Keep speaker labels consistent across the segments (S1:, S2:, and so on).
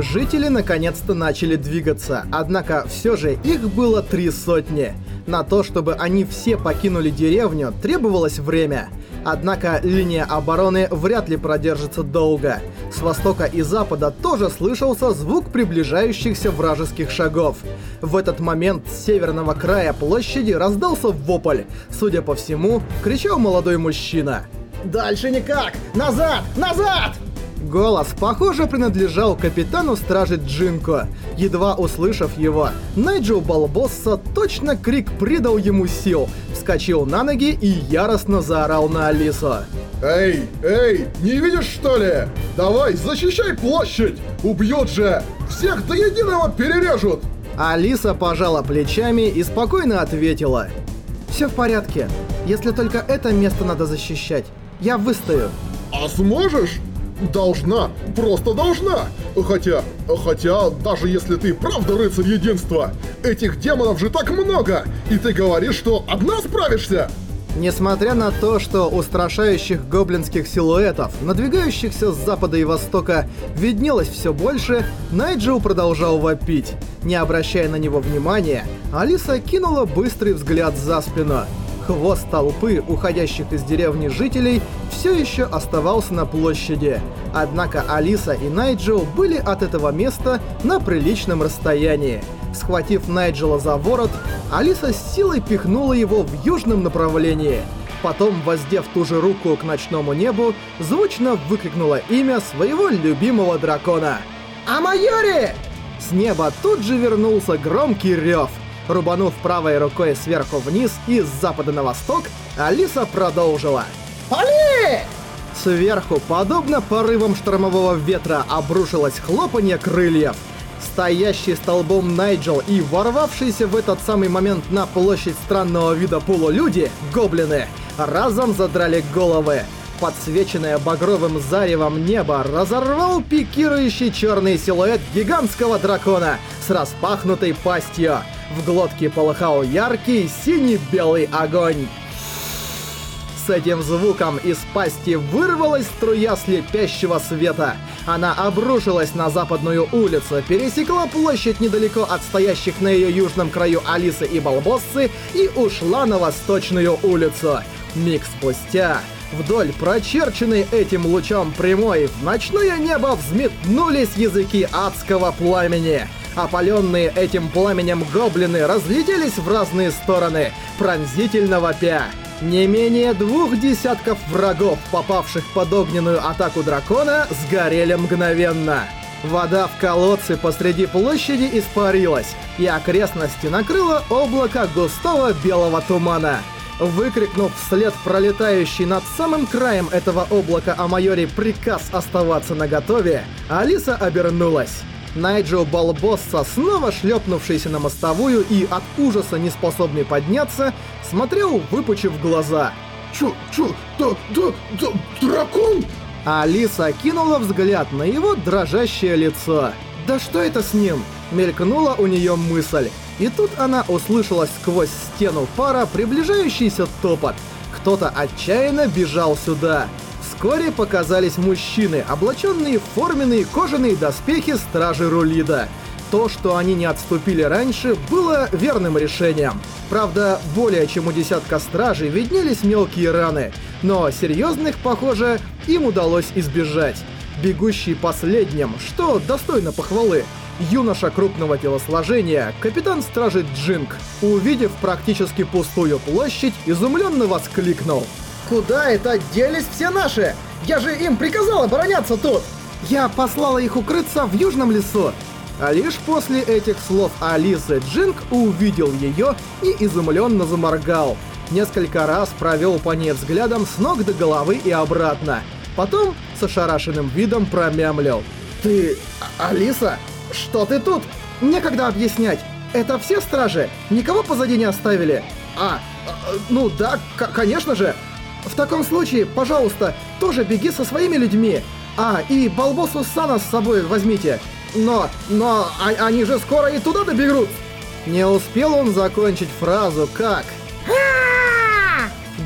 S1: Жители наконец-то начали двигаться, однако все же их было три сотни. На то, чтобы они все покинули деревню, требовалось время. Однако линия обороны вряд ли продержится долго. С востока и запада тоже слышался звук приближающихся вражеских шагов. В этот момент с северного края площади раздался вопль. Судя по всему, кричал молодой мужчина.
S2: «Дальше никак! Назад! Назад!»
S1: Голос, похоже, принадлежал капитану стражи Джинко. Едва услышав его, Найджел Балбосса точно крик придал ему сил, вскочил на ноги и яростно заорал на Алису.
S3: «Эй, эй, не видишь что ли? Давай, защищай площадь! Убьют же! Всех до единого перережут!»
S1: Алиса пожала плечами и спокойно ответила. «Все в порядке. Если только это место надо защищать. Я выстою».
S3: «А сможешь?» Должна, просто должна. Хотя, хотя, даже если ты правда рыцарь единства, этих демонов же так много, и ты говоришь, что одна справишься?
S1: Несмотря на то, что устрашающих гоблинских силуэтов, надвигающихся с запада и востока, виднелось все больше, Найджел продолжал вопить. Не обращая на него внимания, Алиса кинула быстрый взгляд за спину. Хвост толпы, уходящих из деревни жителей, все еще оставался на площади. Однако Алиса и Найджел были от этого места на приличном расстоянии. Схватив Найджела за ворот, Алиса с силой пихнула его в южном направлении. Потом, воздев ту же руку к ночному небу, звучно выкрикнула имя своего любимого дракона.
S2: «Амайори!»
S1: С неба тут же вернулся громкий рев — Рубанув правой рукой сверху вниз и с запада на восток, Алиса продолжила.
S2: «Али!»
S1: Сверху, подобно порывам штормового ветра, обрушилось хлопанье крыльев. Стоящий столбом Найджел и ворвавшиеся в этот самый момент на площадь странного вида полулюди, гоблины, разом задрали головы. Подсвеченное багровым заревом небо разорвал пикирующий черный силуэт гигантского дракона с распахнутой пастью. В глотке полыхал яркий синий-белый огонь. С этим звуком из пасти вырвалась струя слепящего света. Она обрушилась на западную улицу, пересекла площадь недалеко от стоящих на ее южном краю Алисы и Балбоссы и ушла на восточную улицу. Миг спустя Вдоль прочерченной этим лучом прямой в ночное небо взметнулись языки адского пламени. Опаленные этим пламенем гоблины разлетелись в разные стороны, пронзительно вопя. Не менее двух десятков врагов, попавших под огненную атаку дракона, сгорели мгновенно. Вода в колодце посреди площади испарилась, и окрестности накрыло облако густого белого тумана. Выкрикнув вслед пролетающий над самым краем этого облака о майоре приказ оставаться наготове, Алиса обернулась. Найджел Балбосса, снова шлепнувшийся на мостовую и от ужаса не способный подняться, смотрел, выпучив глаза.
S3: «Чё, чё, да, да, да, дракон?»
S1: Алиса кинула взгляд на его дрожащее лицо. «Да что это с ним?» Мелькнула у нее мысль. И тут она услышала сквозь стену пара приближающийся топот. Кто-то отчаянно бежал сюда. Вскоре показались мужчины, облаченные в форменные кожаные доспехи стражи Рулида. То, что они не отступили раньше, было верным решением. Правда, более чем у десятка стражей виднелись мелкие раны, но серьезных, похоже, им удалось избежать. Бегущий последним, что достойно похвалы, юноша крупного телосложения, капитан стражи Джинг, увидев практически пустую площадь, изумленно воскликнул.
S2: «Куда это делись все наши? Я же им приказал обороняться тут!»
S1: «Я послала их укрыться в южном лесу!» А лишь после этих слов Алисы Джинг увидел ее и изумленно заморгал. Несколько раз провел по ней взглядом с ног до головы и обратно. Потом с ошарашенным видом промямлил. «Ты... Алиса? Что ты тут? Некогда объяснять. Это все стражи? Никого позади не оставили? А, ну да, конечно же. В таком случае, пожалуйста, тоже беги со своими людьми. А, и Балбосу Сана с собой возьмите. Но, но, а, они же скоро и туда добегут. Не успел он закончить фразу, как...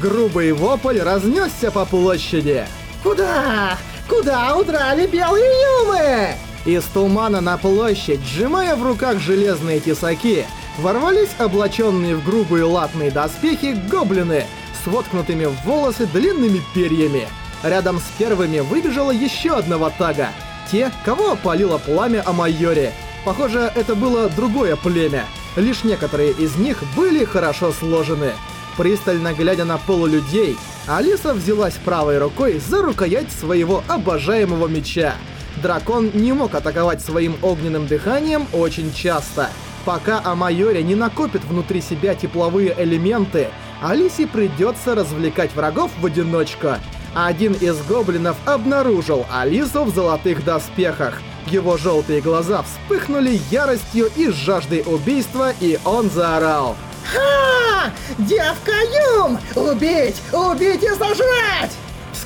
S1: Грубый вопль разнесся по площади.
S2: «Куда? Куда удрали белые юмы?»
S1: Из тумана на площадь, сжимая в руках железные тесаки, ворвались облаченные в грубые латные доспехи гоблины с воткнутыми в волосы длинными перьями. Рядом с первыми выбежала еще одна ватага. Те, кого опалило пламя о майоре. Похоже, это было другое племя. Лишь некоторые из них были хорошо сложены. Пристально глядя на полулюдей, Алиса взялась правой рукой за рукоять своего обожаемого меча. Дракон не мог атаковать своим огненным дыханием очень часто. Пока Амайори не накопит внутри себя тепловые элементы, Алисе придется развлекать врагов в одиночку. Один из гоблинов обнаружил Алису в золотых доспехах. Его желтые глаза вспыхнули яростью и жаждой убийства, и он заорал.
S2: Ха! Девка Юм! Убить! Убить и сожрать!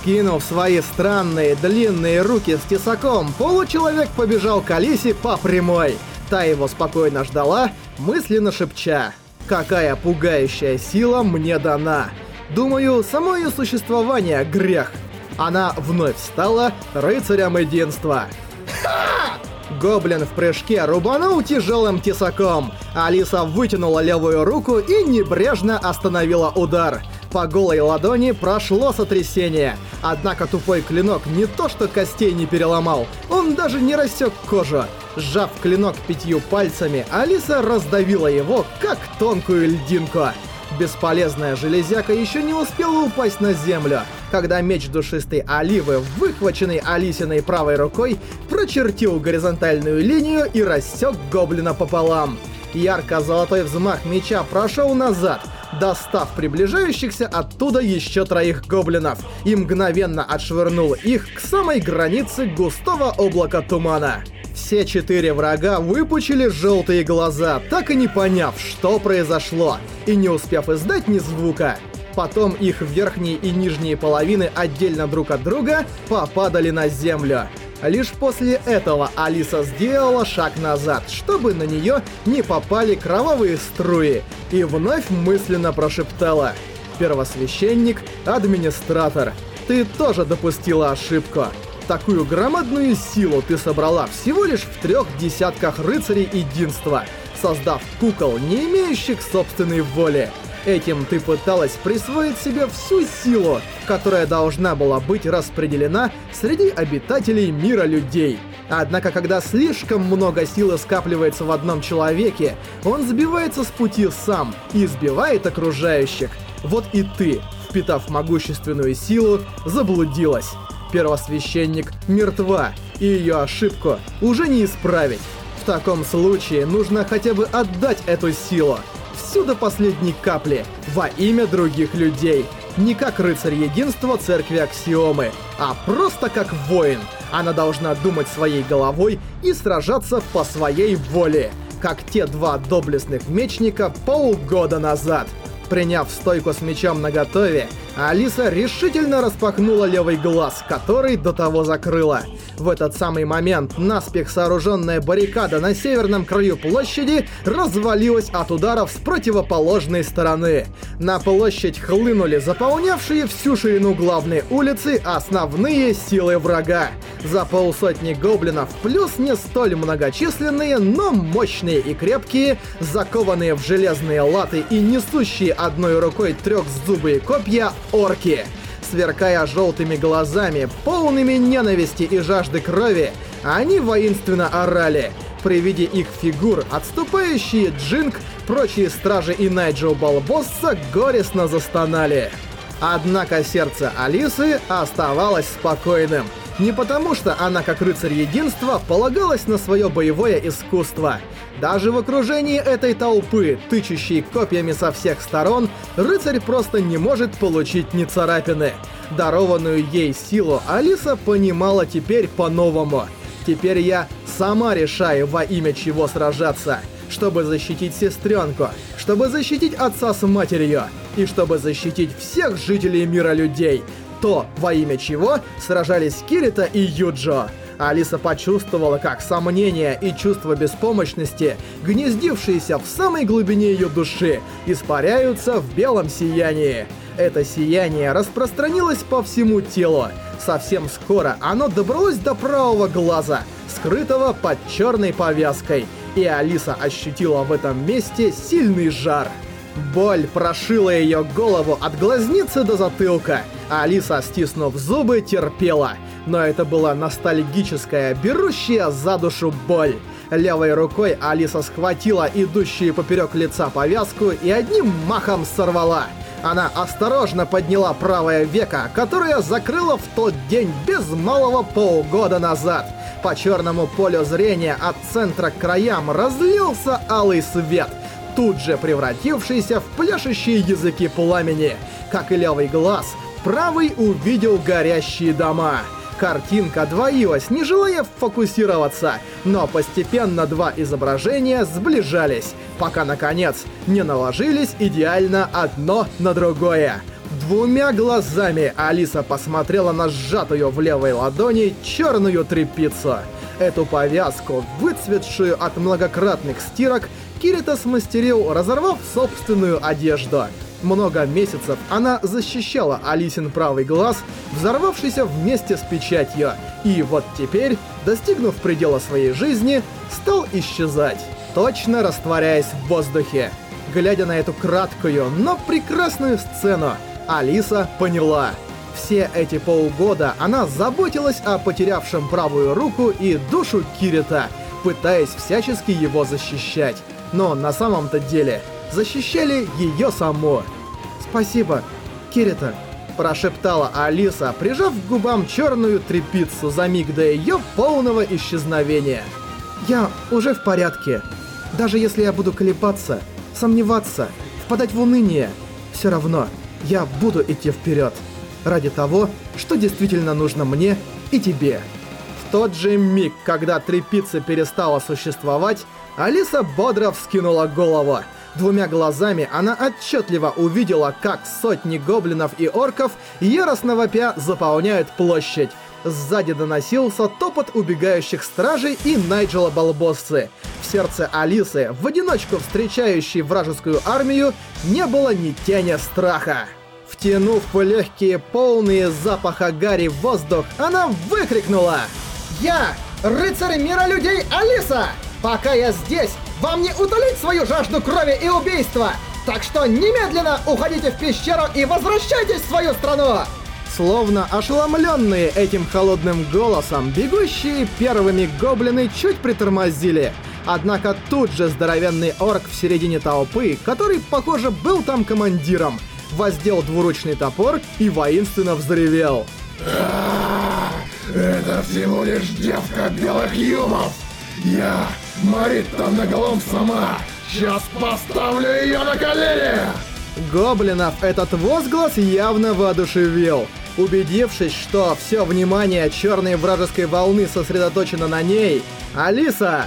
S1: Скинув свои странные длинные руки с тесаком, получеловек побежал к Алисе по прямой. Та его спокойно ждала, мысленно шепча. «Какая пугающая сила мне дана!» Думаю, само ее существование — грех. Она вновь стала рыцарем единства. Гоблин в прыжке рубанул тяжелым тесаком. Алиса вытянула левую руку и небрежно остановила удар. По голой ладони прошло сотрясение. Однако тупой клинок не то что костей не переломал, он даже не рассек кожу. Сжав клинок пятью пальцами, Алиса раздавила его, как тонкую льдинку. Бесполезная железяка еще не успела упасть на землю, когда меч душистой оливы, выхваченный Алисиной правой рукой, прочертил горизонтальную линию и рассек гоблина пополам. Ярко-золотой взмах меча прошел назад, достав приближающихся оттуда еще троих гоблинов, и мгновенно отшвырнул их к самой границе густого облака тумана. Все четыре врага выпучили желтые глаза, так и не поняв, что произошло, и не успев издать ни звука. Потом их верхние и нижние половины отдельно друг от друга попадали на землю. Лишь после этого Алиса сделала шаг назад, чтобы на нее не попали кровавые струи, и вновь мысленно прошептала «Первосвященник, администратор, ты тоже допустила ошибку. Такую громадную силу ты собрала всего лишь в трех десятках рыцарей единства, создав кукол, не имеющих собственной воли. Этим ты пыталась присвоить себе всю силу, которая должна была быть распределена среди обитателей мира людей. Однако, когда слишком много силы скапливается в одном человеке, он сбивается с пути сам и сбивает окружающих. Вот и ты, впитав могущественную силу, заблудилась первосвященник мертва, и ее ошибку уже не исправить. В таком случае нужно хотя бы отдать эту силу, всю до последней капли, во имя других людей. Не как рыцарь единства церкви Аксиомы, а просто как воин. Она должна думать своей головой и сражаться по своей воле, как те два доблестных мечника полгода назад. Приняв стойку с мечом наготове, Алиса решительно распахнула левый глаз, который до того закрыла. В этот самый момент наспех сооруженная баррикада на северном краю площади развалилась от ударов с противоположной стороны. На площадь хлынули заполнявшие всю ширину главной улицы основные силы врага. За полсотни гоблинов, плюс не столь многочисленные, но мощные и крепкие, закованные в железные латы и несущие одной рукой трехзубые копья орки. Сверкая желтыми глазами, полными ненависти и жажды крови, они воинственно орали. При виде их фигур, отступающие Джинг, прочие стражи и Найджел Балбосса горестно застонали. Однако сердце Алисы оставалось спокойным. Не потому, что она, как рыцарь единства, полагалась на свое боевое искусство. Даже в окружении этой толпы, тычущей копьями со всех сторон, рыцарь просто не может получить ни царапины. Дарованную ей силу Алиса понимала теперь по-новому. Теперь я сама решаю, во имя чего сражаться. Чтобы защитить сестренку, чтобы защитить отца с матерью, и чтобы защитить всех жителей мира людей, то, во имя чего сражались Кирита и Юджо. Алиса почувствовала, как сомнения и чувство беспомощности, гнездившиеся в самой глубине ее души, испаряются в белом сиянии. Это сияние распространилось по всему телу. Совсем скоро оно добралось до правого глаза, скрытого под черной повязкой, и Алиса ощутила в этом месте сильный жар. Боль прошила ее голову от глазницы до затылка. Алиса, стиснув зубы, терпела. Но это была ностальгическая, берущая за душу боль. Левой рукой Алиса схватила идущую поперек лица повязку и одним махом сорвала. Она осторожно подняла правое веко, которое закрыла в тот день без малого полгода назад. По черному полю зрения от центра к краям разлился алый свет — тут же превратившийся в пляшущие языки пламени. Как и левый глаз, правый увидел горящие дома. Картинка двоилась, не желая фокусироваться, но постепенно два изображения сближались, пока, наконец, не наложились идеально одно на другое. Двумя глазами Алиса посмотрела на сжатую в левой ладони черную тряпицу. Эту повязку, выцветшую от многократных стирок, Кирита смастерил, разорвав собственную одежду. Много месяцев она защищала Алисин правый глаз, взорвавшийся вместе с печатью, и вот теперь, достигнув предела своей жизни, стал исчезать, точно растворяясь в воздухе. Глядя на эту краткую, но прекрасную сцену, Алиса поняла. Все эти полгода она заботилась о потерявшем правую руку и душу Кирита, пытаясь всячески его защищать но на самом-то деле защищали ее саму. «Спасибо, Кирита», — прошептала Алиса, прижав к губам черную трепицу за миг до ее полного исчезновения. «Я уже в порядке. Даже если я буду колебаться, сомневаться, впадать в уныние, все равно я буду идти вперед. Ради того, что действительно нужно мне и тебе». В тот же миг, когда трепица перестала существовать, Алиса бодро вскинула голову. Двумя глазами она отчетливо увидела, как сотни гоблинов и орков яростно вопя заполняют площадь. Сзади доносился топот убегающих стражей и Найджела Балбоссы. В сердце Алисы, в одиночку встречающей вражескую армию, не было ни тени страха. Втянув легкие, полные запаха гари воздух, она выкрикнула
S2: «Я, рыцарь мира людей Алиса!» Пока я здесь, вам не утолить свою жажду крови и убийства! Так что немедленно уходите в пещеру и возвращайтесь в свою страну!
S1: Словно ошеломленные этим холодным голосом, бегущие первыми гоблины чуть притормозили. Однако тут же здоровенный орк в середине толпы, который, похоже, был там командиром, воздел двуручный топор и воинственно взревел.
S3: Это всего лишь девка белых юмов! Я Марита наголом сама! Сейчас поставлю ее на колени!
S1: Гоблинов этот возглас явно воодушевил. Убедившись, что все внимание черной вражеской волны сосредоточено на ней, Алиса...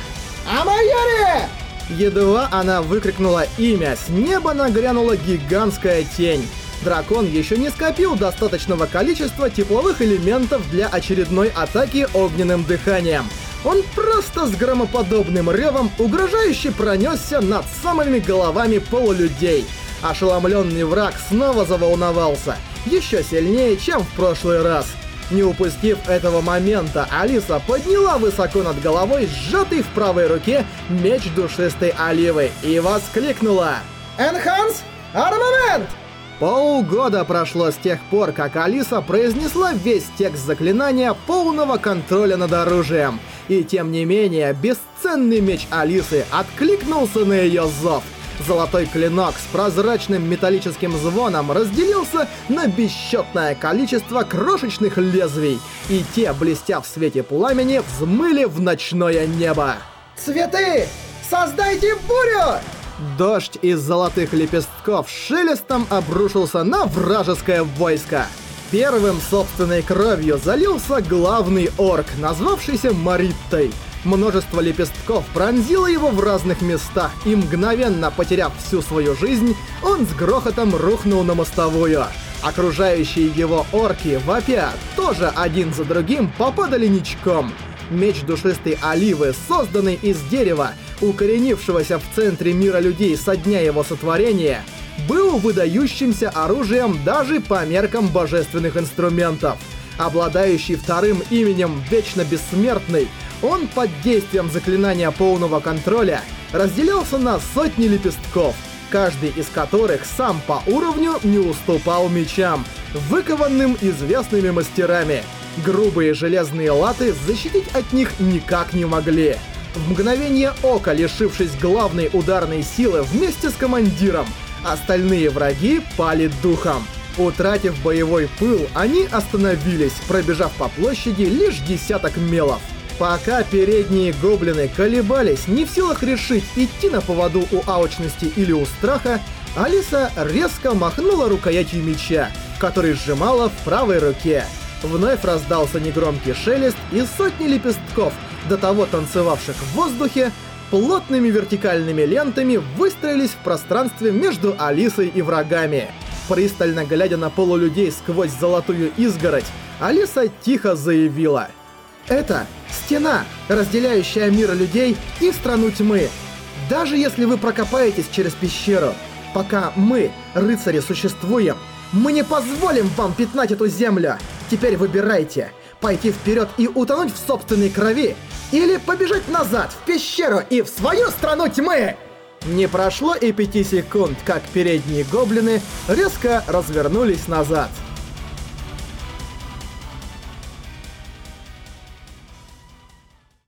S2: Амайори!
S1: Едва она выкрикнула имя, с неба нагрянула гигантская тень. Дракон еще не скопил достаточного количества тепловых элементов для очередной атаки огненным дыханием. Он просто с громоподобным ревом угрожающе пронесся над самыми головами полулюдей. Ошеломленный враг снова заволновался, еще сильнее, чем в прошлый раз. Не упустив этого момента, Алиса подняла высоко над головой сжатый в правой руке меч душистой оливы и воскликнула
S2: «Энханс! Армамент!»
S1: Полгода прошло с тех пор, как Алиса произнесла весь текст заклинания полного контроля над оружием. И тем не менее, бесценный меч Алисы откликнулся на ее зов. Золотой клинок с прозрачным металлическим звоном разделился на бесчетное количество крошечных лезвий, и те, блестя в свете пламени, взмыли в ночное небо.
S2: «Цветы! Создайте бурю!»
S1: Дождь из золотых лепестков шелестом обрушился на вражеское войско. Первым собственной кровью залился главный орк, назвавшийся Мариттой. Множество лепестков пронзило его в разных местах, и мгновенно потеряв всю свою жизнь, он с грохотом рухнул на мостовую. Окружающие его орки, вопя, тоже один за другим попадали ничком. Меч душистой оливы, созданный из дерева, укоренившегося в центре мира людей со дня его сотворения, был выдающимся оружием даже по меркам божественных инструментов. Обладающий вторым именем Вечно Бессмертный, он под действием заклинания полного контроля разделялся на сотни лепестков, каждый из которых сам по уровню не уступал мечам, выкованным известными мастерами. Грубые железные латы защитить от них никак не могли. В мгновение ока, лишившись главной ударной силы вместе с командиром, остальные враги пали духом. Утратив боевой пыл, они остановились, пробежав по площади лишь десяток мелов. Пока передние гоблины колебались, не в силах решить, идти на поводу у алчности или у страха, Алиса резко махнула рукоятью меча, который сжимала в правой руке. Вновь раздался негромкий шелест, и сотни лепестков, до того танцевавших в воздухе, плотными вертикальными лентами выстроились в пространстве между Алисой и врагами. Пристально глядя на полулюдей сквозь золотую изгородь, Алиса тихо заявила. «Это стена, разделяющая мир людей и страну тьмы. Даже если вы прокопаетесь через пещеру, пока мы, рыцари, существуем, мы не позволим вам пятнать эту землю. Теперь выбирайте, пойти вперед и утонуть в собственной крови, или побежать назад, в пещеру и в свою страну тьмы!» Не прошло и пяти секунд, как передние гоблины резко развернулись назад.